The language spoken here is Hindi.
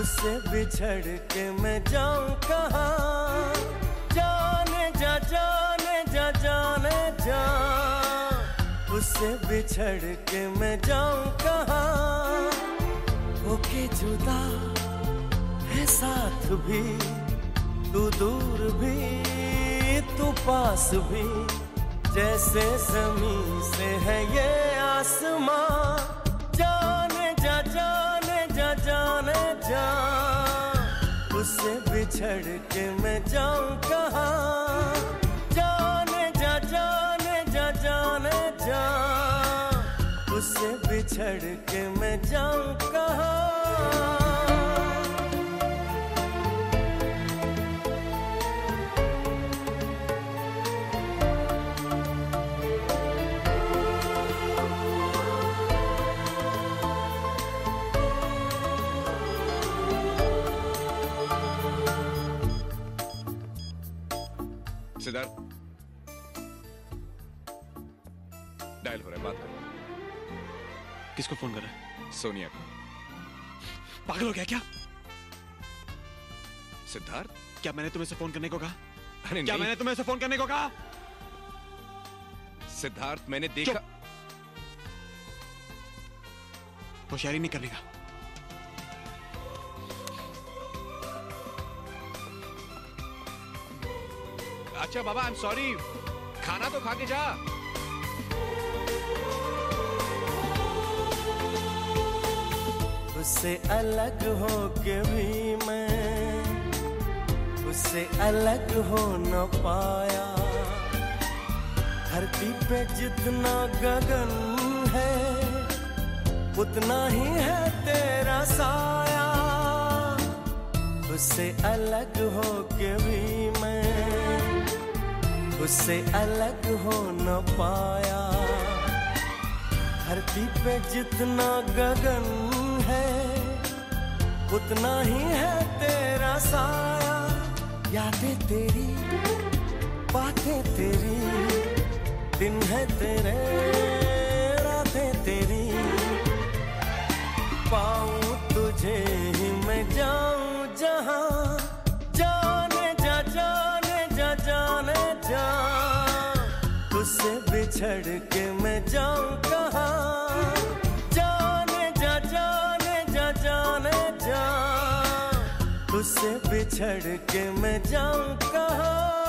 उससे बिछड़ के मैं जाऊँ कहाँ? जाने जा जाने जा जाने जा। उससे बिछड़ के मैं जाऊँ कहाँ? होके जुदा है साथ भी, तू दूर भी, तू पास भी, जैसे ज़मीन से है ये उससे बिछड़ के मैं जाऊँ कहाँ? जाने जा जाने जा जाने जा। उससे बिछड़ के मैं जाऊँ कहाँ? सिद्धार्थ डायल हो रहा है बात करो। किसको फ़ोन कर रहा है? सोनिया को। पागल हो गया क्या? सिद्धार्थ? क्या मैंने तुम्हें से फ़ोन करने को कहा? अरे क्या मैंने तुम्हें से फ़ोन करने को कहा? सिद्धार्थ मैंने देखा होशियारी नहीं करने का। अच्छा बाबा आई एम सॉरी खाना तो खा के जा। उससे अलग हो के भी मैं, उससे अलग हो न पाया। धरती पे जितना गगन है, उतना ही है तेरा साया। उससे अलग हो के भी उससे अलग हो न पाया। धरती पे जितना गगन है, उतना ही है तेरा साया। यादें तेरी, बातें तेरी, दिन है तेरे, रातें तेरी। पाऊँ उससे बिछड़ के मैं जाऊँ कहाँ? जाने जा जाने जा जाने जा। तुझसे बिछड़ के मैं जाऊँ कहाँ?